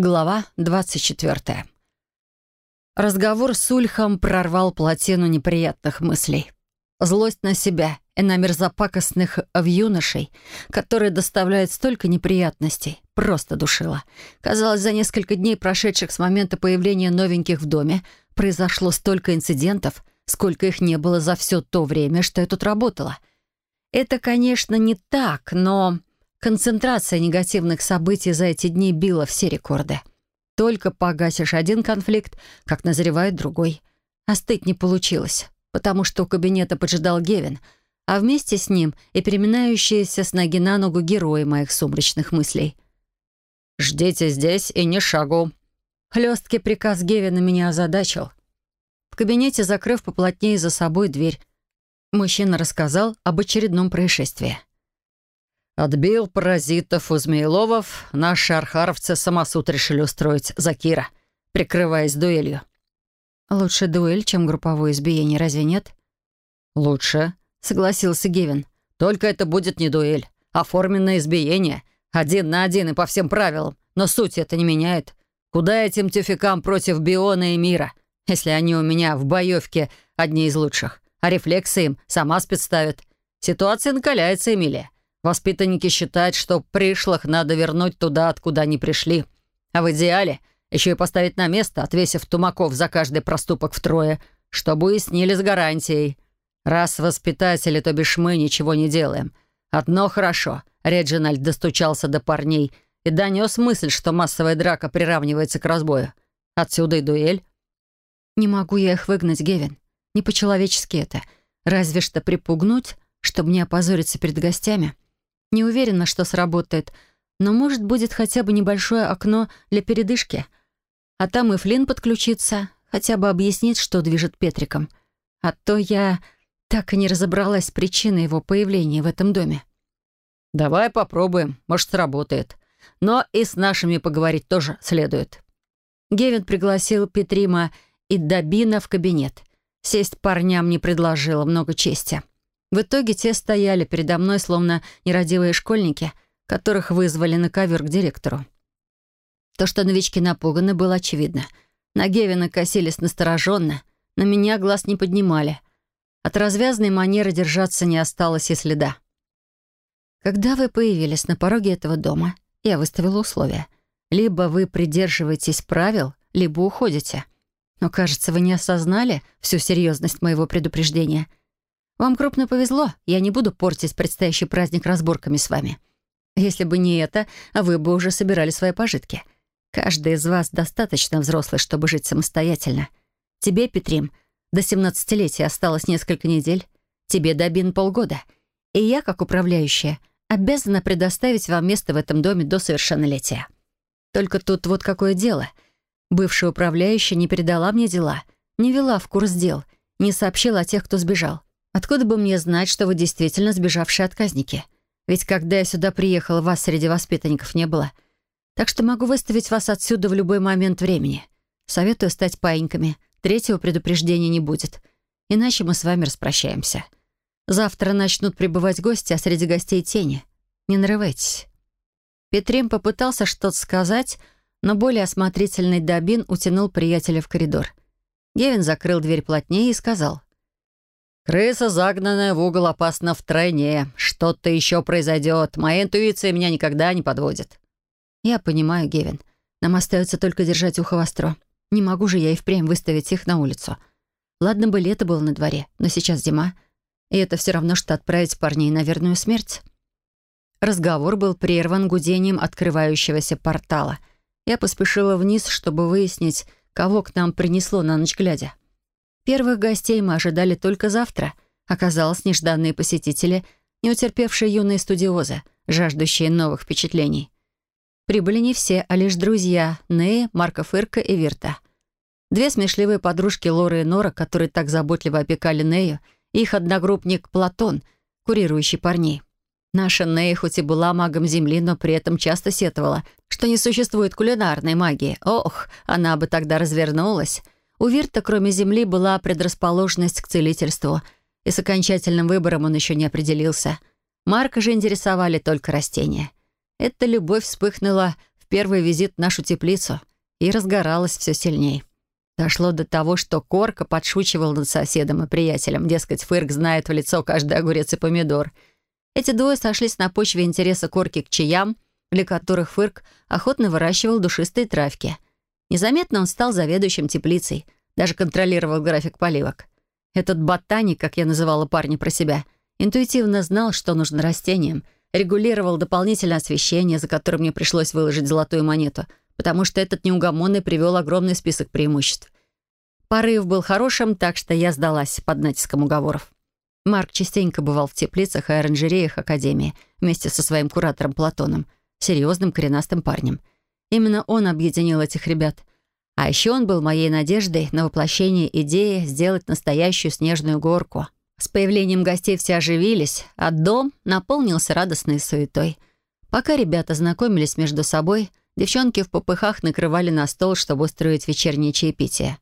Глава 24. Разговор с Ульхом прорвал плотину неприятных мыслей. Злость на себя и на мерзопакостных в юношей, которые доставляют столько неприятностей, просто душила. Казалось, за несколько дней, прошедших с момента появления новеньких в доме, произошло столько инцидентов, сколько их не было за все то время, что я тут работала. Это, конечно, не так, но Концентрация негативных событий за эти дни била все рекорды. Только погасишь один конфликт, как назревает другой. Остыть не получилось, потому что у кабинета поджидал Гевин, а вместе с ним и переминающиеся с ноги на ногу герои моих сумрачных мыслей. «Ждите здесь и не шагу». Хлесткий приказ Гевина меня озадачил. В кабинете, закрыв поплотнее за собой дверь, мужчина рассказал об очередном происшествии. Отбил паразитов у Змееловов, наши архаровцы самосуд решили устроить за Кира, прикрываясь дуэлью. «Лучше дуэль, чем групповое избиение, разве нет?» «Лучше», — согласился Гевин. «Только это будет не дуэль, а форменное избиение. Один на один и по всем правилам. Но суть это не меняет. Куда этим тюфикам против Биона и Мира, если они у меня в боевке одни из лучших? А рефлексы им сама спецставит. Ситуация накаляется, Эмилия. Воспитанники считают, что пришлых надо вернуть туда, откуда они пришли. А в идеале еще и поставить на место, отвесив тумаков за каждый проступок втрое, чтобы уяснили с гарантией. Раз воспитатели, то бишь мы, ничего не делаем. Одно хорошо. Реджинальд достучался до парней и донес мысль, что массовая драка приравнивается к разбою. Отсюда и дуэль. «Не могу я их выгнать, Гевин. Не по-человечески это. Разве что припугнуть, чтобы не опозориться перед гостями». Не уверена, что сработает, но, может, будет хотя бы небольшое окно для передышки. А там и Флинн подключится, хотя бы объяснит, что движет Петриком. А то я так и не разобралась с причиной его появления в этом доме. «Давай попробуем, может, сработает. Но и с нашими поговорить тоже следует». Гевин пригласил Петрима и Добина в кабинет. Сесть парням не предложила, много чести. В итоге те стояли передо мной, словно нерадивые школьники, которых вызвали на ковер к директору. То, что новички напуганы, было очевидно. На Гевина косились настороженно, на меня глаз не поднимали. От развязной манеры держаться не осталось и следа. Когда вы появились на пороге этого дома, я выставила условия. Либо вы придерживаетесь правил, либо уходите. Но, кажется, вы не осознали всю серьезность моего предупреждения — вам крупно повезло, я не буду портить предстоящий праздник разборками с вами. Если бы не это, вы бы уже собирали свои пожитки. Каждый из вас достаточно взрослый, чтобы жить самостоятельно. Тебе, Петрим, до 17-летия осталось несколько недель. Тебе, Добин, полгода. И я, как управляющая, обязана предоставить вам место в этом доме до совершеннолетия. Только тут вот какое дело. Бывшая управляющая не передала мне дела, не вела в курс дел, не сообщила о тех, кто сбежал. Откуда бы мне знать, что вы действительно сбежавшие отказники? Ведь когда я сюда приехала, вас среди воспитанников не было. Так что могу выставить вас отсюда в любой момент времени. Советую стать паиньками. Третьего предупреждения не будет. Иначе мы с вами распрощаемся. Завтра начнут прибывать гости, а среди гостей тени. Не нарывайтесь». Петрим попытался что-то сказать, но более осмотрительный Добин утянул приятеля в коридор. Гевин закрыл дверь плотнее и сказал — «Крыса, загнанная в угол, опасна втройне. Что-то еще произойдет. Моя интуиция меня никогда не подводит». «Я понимаю, Гевин. Нам остается только держать ухо востро. Не могу же я и впрямь выставить их на улицу. Ладно бы лето было на дворе, но сейчас зима. И это все равно, что отправить парней на верную смерть». Разговор был прерван гудением открывающегося портала. Я поспешила вниз, чтобы выяснить, кого к нам принесло на ночь глядя. Первых гостей мы ожидали только завтра. Оказалось, нежданные посетители, не утерпевшие юные студиозы, жаждущие новых впечатлений. Прибыли не все, а лишь друзья Неи, Марка Фырка и Вирта. Две смешливые подружки Лоры и Нора, которые так заботливо опекали Нею, и их одногруппник Платон, курирующий парней. Наша Нея хоть и была магом Земли, но при этом часто сетовала, что не существует кулинарной магии. Ох, она бы тогда развернулась. У Вирта, кроме земли, была предрасположенность к целительству, и с окончательным выбором он еще не определился. Марка же интересовали только растения. Эта любовь вспыхнула в первый визит в нашу теплицу и разгоралось все сильней. Дошло до того, что Корка подшучивал над соседом и приятелем. Дескать, Фырк знает в лицо каждый огурец и помидор. Эти двое сошлись на почве интереса Корки к чаям, для которых Фырк охотно выращивал душистые травки. Незаметно он стал заведующим теплицей, даже контролировал график поливок. Этот ботаник, как я называла парня про себя, интуитивно знал, что нужно растениям, регулировал дополнительное освещение, за которое мне пришлось выложить золотую монету — потому что этот неугомонный привел огромный список преимуществ. Порыв был хорошим, так что я сдалась под натиском уговоров. Марк частенько бывал в теплицах и оранжереях Академии вместе со своим куратором Платоном, серьезным коренастым парнем. Именно он объединил этих ребят. А еще он был моей надеждой на воплощение идеи сделать настоящую снежную горку. С появлением гостей все оживились, а дом наполнился радостной суетой. Пока ребята знакомились между собой — Девчонки в попыхах накрывали на стол, чтобы устроить вечернее чаепитие.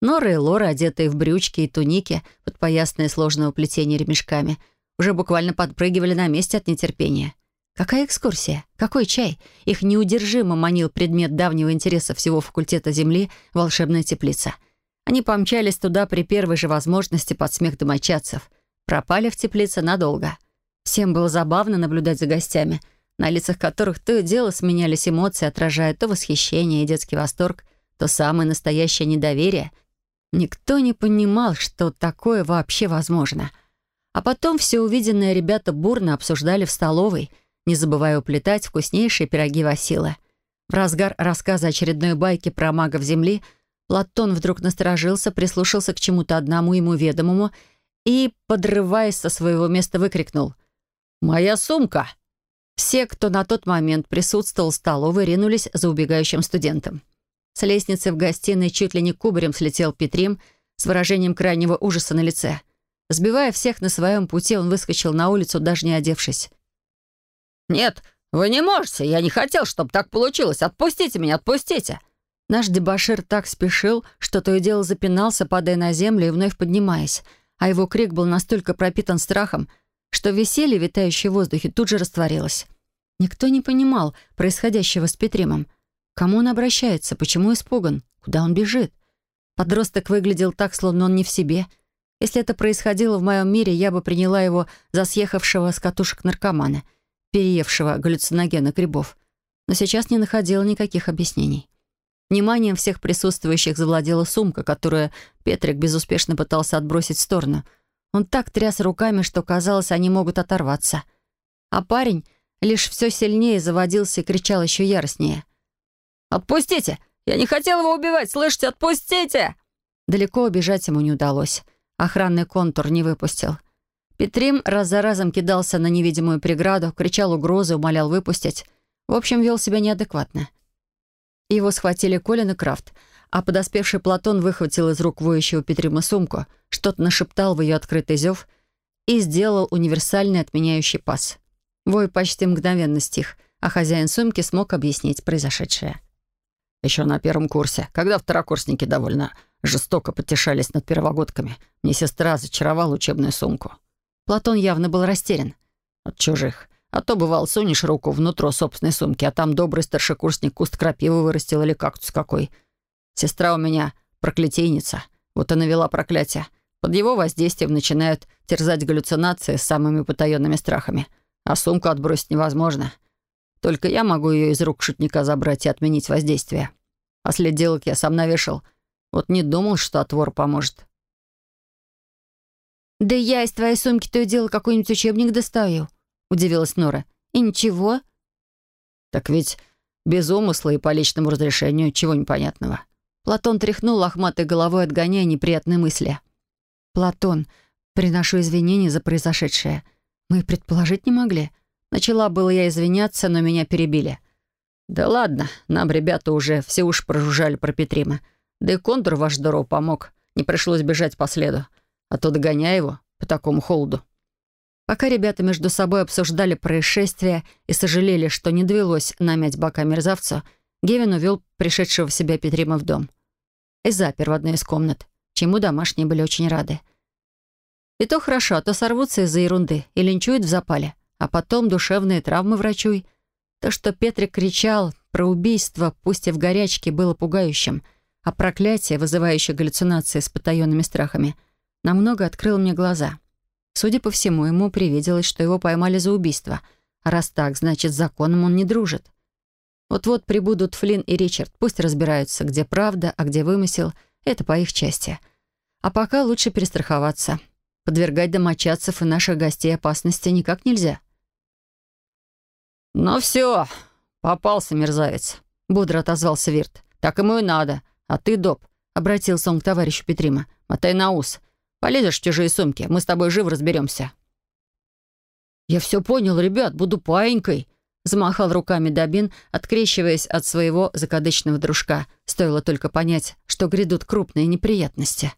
Нора и Лора, одетые в брючки и туники, подпоясные сложного плетения ремешками, уже буквально подпрыгивали на месте от нетерпения. Какая экскурсия? Какой чай? Их неудержимо манил предмет давнего интереса всего факультета Земли — волшебная теплица. Они помчались туда при первой же возможности под смех домочадцев. Пропали в теплице надолго. Всем было забавно наблюдать за гостями — на лицах которых то и дело сменялись эмоции, отражая то восхищение и детский восторг, то самое настоящее недоверие. Никто не понимал, что такое вообще возможно. А потом все увиденное ребята бурно обсуждали в столовой, не забывая уплетать вкуснейшие пироги Васила. В разгар рассказа очередной байки про магов Земли Платон вдруг насторожился, прислушался к чему-то одному ему ведомому и, подрываясь со своего места, выкрикнул «Моя сумка!» Все, кто на тот момент присутствовал в столовой, ринулись за убегающим студентом. С лестницы в гостиной чуть ли не кубарем слетел Петрим с выражением крайнего ужаса на лице. Сбивая всех на своем пути, он выскочил на улицу, даже не одевшись. «Нет, вы не можете! Я не хотел, чтобы так получилось! Отпустите меня, отпустите!» Наш дебашир так спешил, что то и дело запинался, падая на землю и вновь поднимаясь, а его крик был настолько пропитан страхом, что веселье, витающее в воздухе, тут же растворилось. Никто не понимал происходящего с Петримом. Кому он обращается, почему испуган, куда он бежит. Подросток выглядел так, словно он не в себе. Если это происходило в моем мире, я бы приняла его за съехавшего с катушек наркомана, переевшего галлюциногенных грибов. Но сейчас не находила никаких объяснений. Вниманием всех присутствующих завладела сумка, которую Петрик безуспешно пытался отбросить в сторону — он так тряс руками, что казалось, они могут оторваться. А парень лишь все сильнее заводился и кричал еще яростнее. «Отпустите! Я не хотел его убивать! Слышите, отпустите!» Далеко убежать ему не удалось. Охранный контур не выпустил. Петрим раз за разом кидался на невидимую преграду, кричал угрозы, умолял выпустить. В общем, вел себя неадекватно. Его схватили Колин и Крафт — а подоспевший Платон выхватил из рук воющего Петрима сумку, что-то нашептал в ее открытый зев и сделал универсальный отменяющий пас. Вой почти мгновенно стих, а хозяин сумки смог объяснить произошедшее. «Еще на первом курсе, когда второкурсники довольно жестоко потешались над первогодками, мне сестра зачаровала учебную сумку». Платон явно был растерян. «От чужих. А то, бывал, сунешь руку внутрь собственной сумки, а там добрый старшекурсник куст крапивы вырастил или кактус какой. Сестра у меня проклятийница. Вот и навела проклятие. Под его воздействием начинают терзать галлюцинации с самыми потаенными страхами. А сумку отбросить невозможно. Только я могу ее из рук шутника забрать и отменить воздействие. А следилок я сам навешал. Вот не думал, что отвор поможет. «Да я из твоей сумки то и дело какой-нибудь учебник достаю», — удивилась Нора. «И ничего?» «Так ведь без умысла и по личному разрешению чего непонятного. Платон тряхнул лохматой головой, отгоняя неприятные мысли. «Платон, приношу извинения за произошедшее. Мы предположить не могли. Начала было я извиняться, но меня перебили». «Да ладно, нам ребята уже все уж прожужжали про Петрима. Да и контур ваш здорово помог. Не пришлось бежать по следу. А то догоняй его по такому холоду». Пока ребята между собой обсуждали происшествие и сожалели, что не довелось намять бока мерзавцу, Гевин увел пришедшего в себя Петрима в дом и запер в одной из комнат, чему домашние были очень рады. И то хорошо, а то сорвутся из-за ерунды и линчуют в запале, а потом душевные травмы врачуй. То, что Петрик кричал, про убийство, пусть и в горячке, было пугающим, а проклятие, вызывающее галлюцинации с потаенными страхами, намного открыло мне глаза. Судя по всему, ему привиделось, что его поймали за убийство. А раз так, значит, с законом он не дружит. Вот-вот прибудут Флинн и Ричард. Пусть разбираются, где правда, а где вымысел. Это по их части. А пока лучше перестраховаться. Подвергать домочадцев и наших гостей опасности никак нельзя. «Ну все, попался мерзавец», — бодро отозвался Вирт. «Так ему и надо. А ты, Доб», — обратился он к товарищу Петрима, — «мотай на ус. Полезешь в чужие сумки, мы с тобой живо разберемся». «Я все понял, ребят, буду паинькой», — замахал руками Добин, открещиваясь от своего закадычного дружка. Стоило только понять, что грядут крупные неприятности.